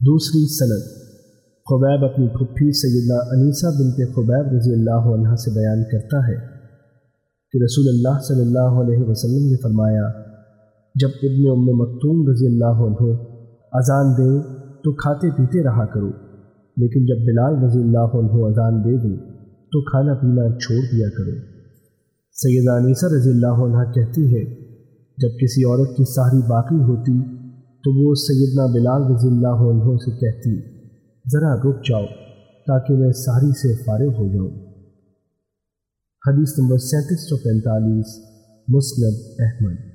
دوسری سند، خبیب اپنی پھپھی سیدنا انیسہ بنت خبیب رضی اللہ عنہ سے بیان کرتا ہے کہ رسول اللہ صلی اللہ علیہ وسلم نے فرمایا، جب ابن ام مکتوم رضی اللہ عنہ اذان دے تو کھاتے پیتے رہا کرو، لیکن جب بلال رضی اللہ عنہ اذان دے دے تو کھانا پینا چھوڑ دیا کرو۔ سیدہ انیسہ رضی اللہ عنہ کہتی ہے، جب کسی عورت کی ساری باقی ہوتی تو وہ سیدنا بلال رضی اللہ عنہ سے کہتی، ذرا رک جاؤ تاکہ میں ساری سے فارغ ہو جاؤں. حدیث نمبر سینتیس سو پینتالیس مسلم احمد۔